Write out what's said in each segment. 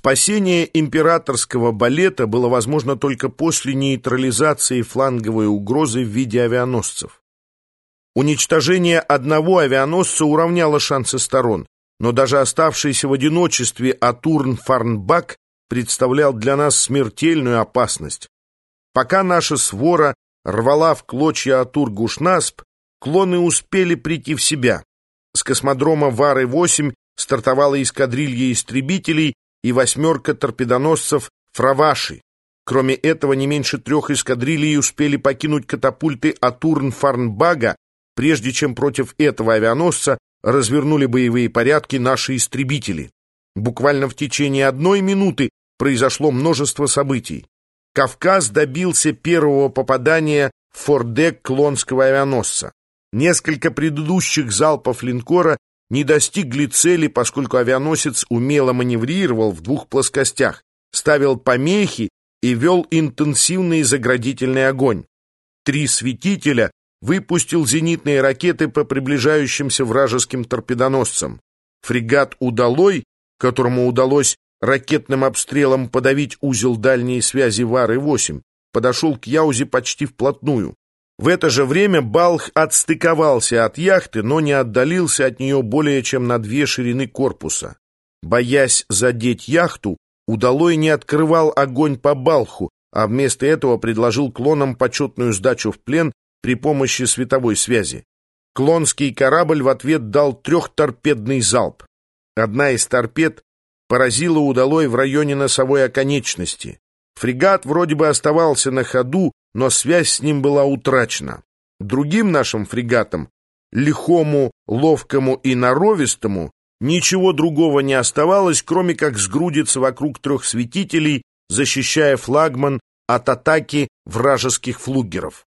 Спасение императорского балета было возможно только после нейтрализации фланговой угрозы в виде авианосцев. Уничтожение одного авианосца уравняло шансы сторон, но даже оставшийся в одиночестве Атурн-Фарнбак представлял для нас смертельную опасность. Пока наша свора рвала в клочья Атур-Гушнасп, клоны успели прийти в себя. С космодрома Вары-8 стартовала эскадрилья истребителей и восьмерка торпедоносцев «Фраваши». Кроме этого, не меньше трех эскадрилий успели покинуть катапульты Атурн-Фарнбага, прежде чем против этого авианосца развернули боевые порядки наши истребители. Буквально в течение одной минуты произошло множество событий. Кавказ добился первого попадания в фордек клонского авианосца. Несколько предыдущих залпов линкора не достигли цели, поскольку авианосец умело маневрировал в двух плоскостях, ставил помехи и вел интенсивный заградительный огонь. Три светителя выпустил зенитные ракеты по приближающимся вражеским торпедоносцам. Фрегат «Удалой», которому удалось ракетным обстрелом подавить узел дальней связи Вары-8, подошел к Яузе почти вплотную. В это же время Балх отстыковался от яхты, но не отдалился от нее более чем на две ширины корпуса. Боясь задеть яхту, Удалой не открывал огонь по Балху, а вместо этого предложил клонам почетную сдачу в плен при помощи световой связи. Клонский корабль в ответ дал трехторпедный залп. Одна из торпед поразила Удалой в районе носовой оконечности. Фрегат вроде бы оставался на ходу, но связь с ним была утрачена. Другим нашим фрегатам, лихому, ловкому и норовистому, ничего другого не оставалось, кроме как сгрудиться вокруг трех светителей, защищая флагман от атаки вражеских флугеров.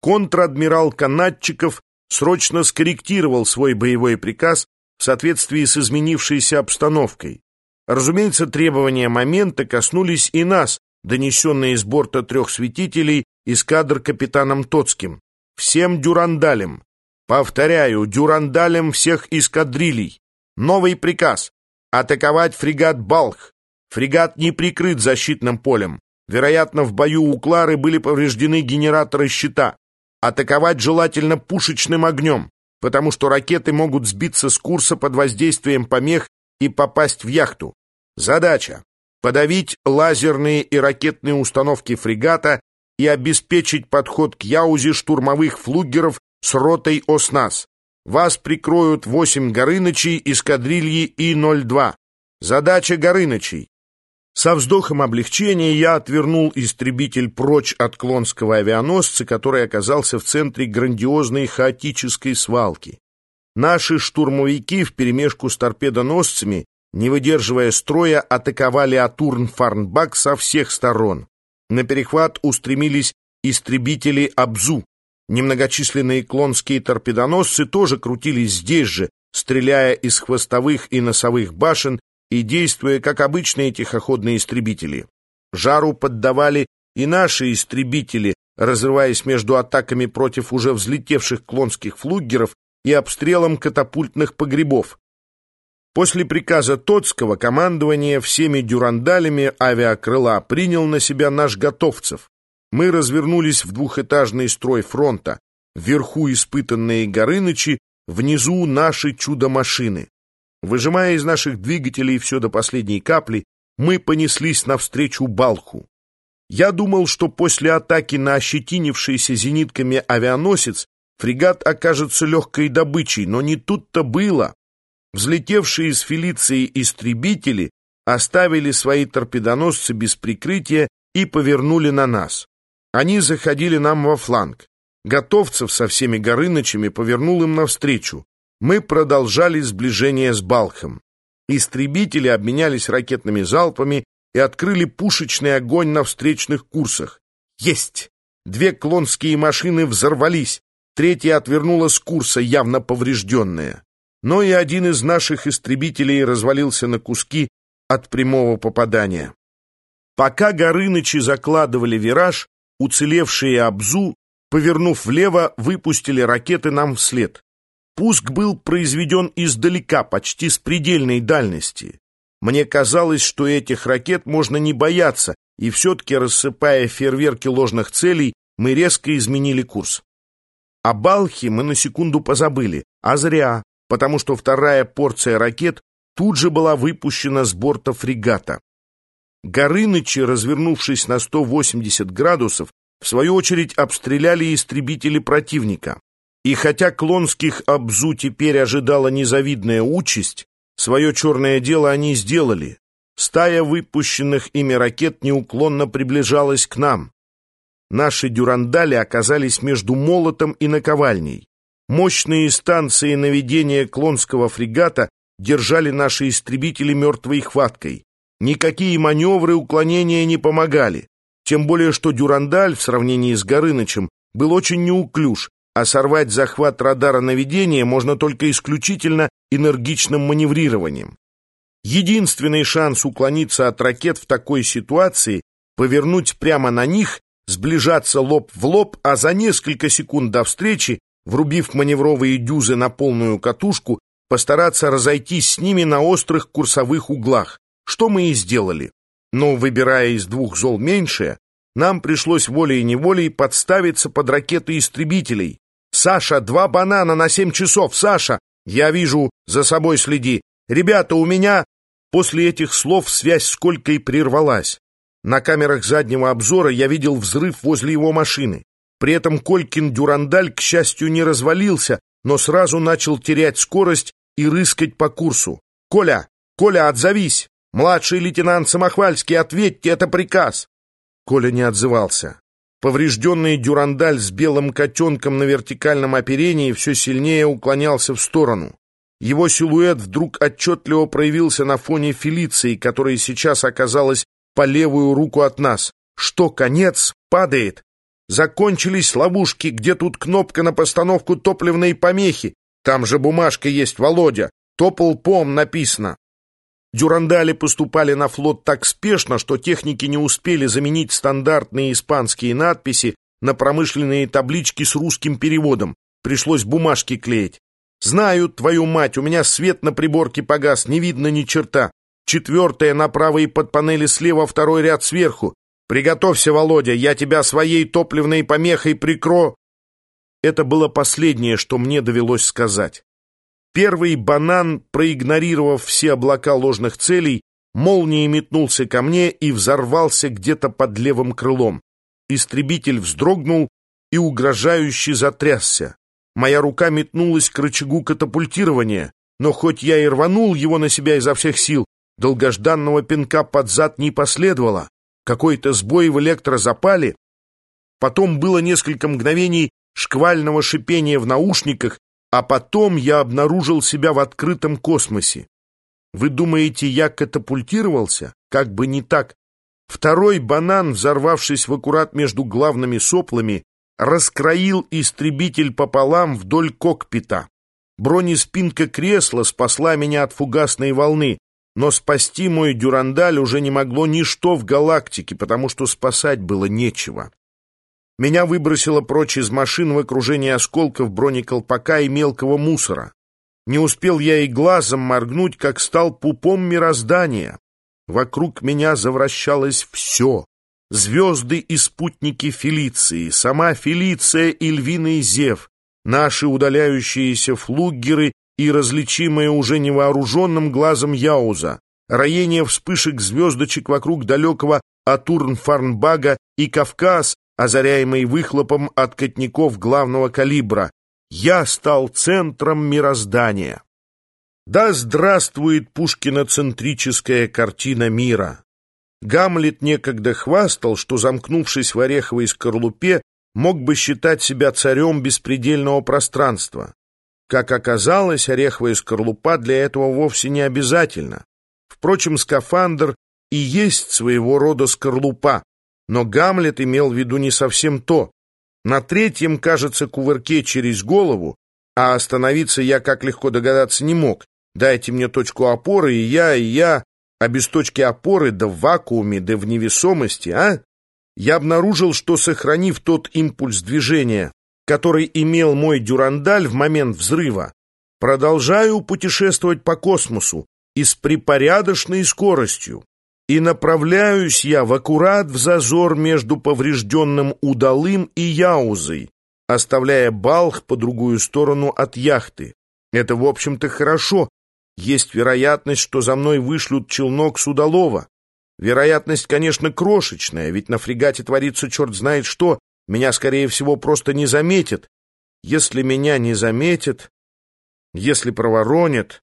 Контр-адмирал Канатчиков срочно скорректировал свой боевой приказ в соответствии с изменившейся обстановкой. Разумеется, требования момента коснулись и нас, донесенные из борта трех светителей из кадр капитаном Тоцким. Всем дюрандалем. Повторяю, дюрандалем всех эскадрилей. Новый приказ. Атаковать фрегат «Балх». Фрегат не прикрыт защитным полем. Вероятно, в бою у Клары были повреждены генераторы щита. Атаковать желательно пушечным огнем, потому что ракеты могут сбиться с курса под воздействием помех и попасть в яхту. Задача подавить лазерные и ракетные установки фрегата и обеспечить подход к Яузе штурмовых флугеров с ротой ОСНАС. Вас прикроют 8 Горынычей эскадрильи И-02. Задача Горынычей. Со вздохом облегчения я отвернул истребитель прочь от клонского авианосца, который оказался в центре грандиозной хаотической свалки. Наши штурмовики вперемешку с торпедоносцами не выдерживая строя, атаковали Атурн-Фарнбак со всех сторон. На перехват устремились истребители Абзу. Немногочисленные клонские торпедоносцы тоже крутились здесь же, стреляя из хвостовых и носовых башен и действуя, как обычные тихоходные истребители. Жару поддавали и наши истребители, разрываясь между атаками против уже взлетевших клонских флугеров и обстрелом катапультных погребов. После приказа Тоцкого командование всеми дюрандалями авиакрыла принял на себя наш готовцев. Мы развернулись в двухэтажный строй фронта. Вверху испытанные Горынычи, внизу наши чудо-машины. Выжимая из наших двигателей все до последней капли, мы понеслись навстречу Балху. Я думал, что после атаки на ощетинившийся зенитками авианосец фрегат окажется легкой добычей, но не тут-то было. Взлетевшие из Фелиции истребители оставили свои торпедоносцы без прикрытия и повернули на нас. Они заходили нам во фланг. Готовцев со всеми Горынычами повернул им навстречу. Мы продолжали сближение с Балхом. Истребители обменялись ракетными залпами и открыли пушечный огонь на встречных курсах. Есть! Две клонские машины взорвались, третья отвернула с курса, явно поврежденная но и один из наших истребителей развалился на куски от прямого попадания. Пока Горынычи закладывали вираж, уцелевшие Абзу, повернув влево, выпустили ракеты нам вслед. Пуск был произведен издалека, почти с предельной дальности. Мне казалось, что этих ракет можно не бояться, и все-таки, рассыпая фейерверки ложных целей, мы резко изменили курс. О Балхе мы на секунду позабыли, а зря, потому что вторая порция ракет тут же была выпущена с борта фрегата. Горынычи, развернувшись на 180 градусов, в свою очередь обстреляли истребители противника. И хотя Клонских Абзу теперь ожидала незавидная участь, свое черное дело они сделали. Стая выпущенных ими ракет неуклонно приближалась к нам. Наши дюрандали оказались между молотом и наковальней. Мощные станции наведения клонского фрегата держали наши истребители мертвой хваткой. Никакие маневры уклонения не помогали. Тем более, что Дюрандаль в сравнении с Горынычем был очень неуклюж, а сорвать захват радара наведения можно только исключительно энергичным маневрированием. Единственный шанс уклониться от ракет в такой ситуации — повернуть прямо на них, сближаться лоб в лоб, а за несколько секунд до встречи, врубив маневровые дюзы на полную катушку, постараться разойтись с ними на острых курсовых углах, что мы и сделали. Но, выбирая из двух зол меньшее, нам пришлось волей-неволей подставиться под ракеты истребителей, «Саша, два банана на семь часов! Саша! Я вижу, за собой следи! Ребята, у меня...» После этих слов связь с Колькой прервалась. На камерах заднего обзора я видел взрыв возле его машины. При этом Колькин дюрандаль, к счастью, не развалился, но сразу начал терять скорость и рыскать по курсу. «Коля! Коля, отзовись! Младший лейтенант Самохвальский, ответьте, это приказ!» Коля не отзывался. Поврежденный дюрандаль с белым котенком на вертикальном оперении все сильнее уклонялся в сторону. Его силуэт вдруг отчетливо проявился на фоне Фелиции, которая сейчас оказалась по левую руку от нас. Что, конец? Падает. Закончились ловушки, где тут кнопка на постановку топливной помехи. Там же бумажка есть, Володя. Топл пом написано. Дюрандали поступали на флот так спешно, что техники не успели заменить стандартные испанские надписи на промышленные таблички с русским переводом. Пришлось бумажки клеить. «Знаю, твою мать, у меня свет на приборке погас, не видно ни черта. Четвертая направо и под панели слева, второй ряд сверху. Приготовься, Володя, я тебя своей топливной помехой прикро...» Это было последнее, что мне довелось сказать. Первый банан, проигнорировав все облака ложных целей, молнией метнулся ко мне и взорвался где-то под левым крылом. Истребитель вздрогнул и угрожающе затрясся. Моя рука метнулась к рычагу катапультирования, но хоть я и рванул его на себя изо всех сил, долгожданного пинка под зад не последовало. Какой-то сбой в электрозапале. Потом было несколько мгновений шквального шипения в наушниках, а потом я обнаружил себя в открытом космосе. Вы думаете, я катапультировался? Как бы не так. Второй банан, взорвавшись в аккурат между главными соплами, раскроил истребитель пополам вдоль кокпита. Бронеспинка кресла спасла меня от фугасной волны, но спасти мой дюрандаль уже не могло ничто в галактике, потому что спасать было нечего. Меня выбросило прочь из машин в окружении осколков бронеколпака и мелкого мусора. Не успел я и глазом моргнуть, как стал пупом мироздания. Вокруг меня завращалось все. Звезды и спутники Фелиции, сама Фелиция и львиный зев, наши удаляющиеся флуггеры и различимые уже невооруженным глазом Яуза, роение вспышек звездочек вокруг далекого Атурн-Фарнбага и Кавказ, озаряемый выхлопом от котников главного калибра. Я стал центром мироздания. Да здравствует пушкиноцентрическая картина мира! Гамлет некогда хвастал, что, замкнувшись в ореховой скорлупе, мог бы считать себя царем беспредельного пространства. Как оказалось, ореховая скорлупа для этого вовсе не обязательно. Впрочем, скафандр и есть своего рода скорлупа, но Гамлет имел в виду не совсем то. На третьем, кажется, кувырке через голову, а остановиться я, как легко догадаться, не мог. Дайте мне точку опоры, и я, и я, а без точки опоры, да в вакууме, да в невесомости, а? Я обнаружил, что, сохранив тот импульс движения, который имел мой дюрандаль в момент взрыва, продолжаю путешествовать по космосу, и с припорядочной скоростью. И направляюсь я в аккурат в зазор между поврежденным удалым и яузой, оставляя балх по другую сторону от яхты. Это, в общем-то, хорошо. Есть вероятность, что за мной вышлют челнок с удалова. Вероятность, конечно, крошечная, ведь на фрегате творится черт знает что. Меня, скорее всего, просто не заметят. Если меня не заметят, если проворонят,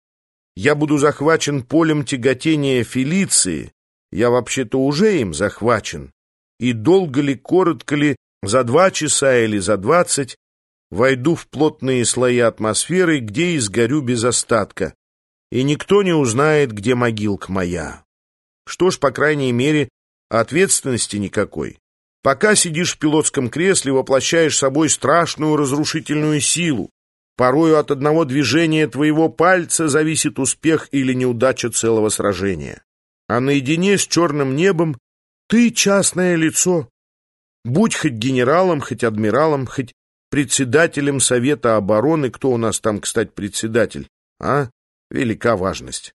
я буду захвачен полем тяготения Фелиции. Я вообще-то уже им захвачен. И долго ли, коротко ли, за два часа или за двадцать, войду в плотные слои атмосферы, где и сгорю без остатка, и никто не узнает, где могилка моя. Что ж, по крайней мере, ответственности никакой. Пока сидишь в пилотском кресле, воплощаешь собой страшную разрушительную силу. Порою от одного движения твоего пальца зависит успех или неудача целого сражения. А наедине с черным небом ты частное лицо. Будь хоть генералом, хоть адмиралом, хоть председателем Совета обороны, кто у нас там, кстати, председатель, а? Велика важность.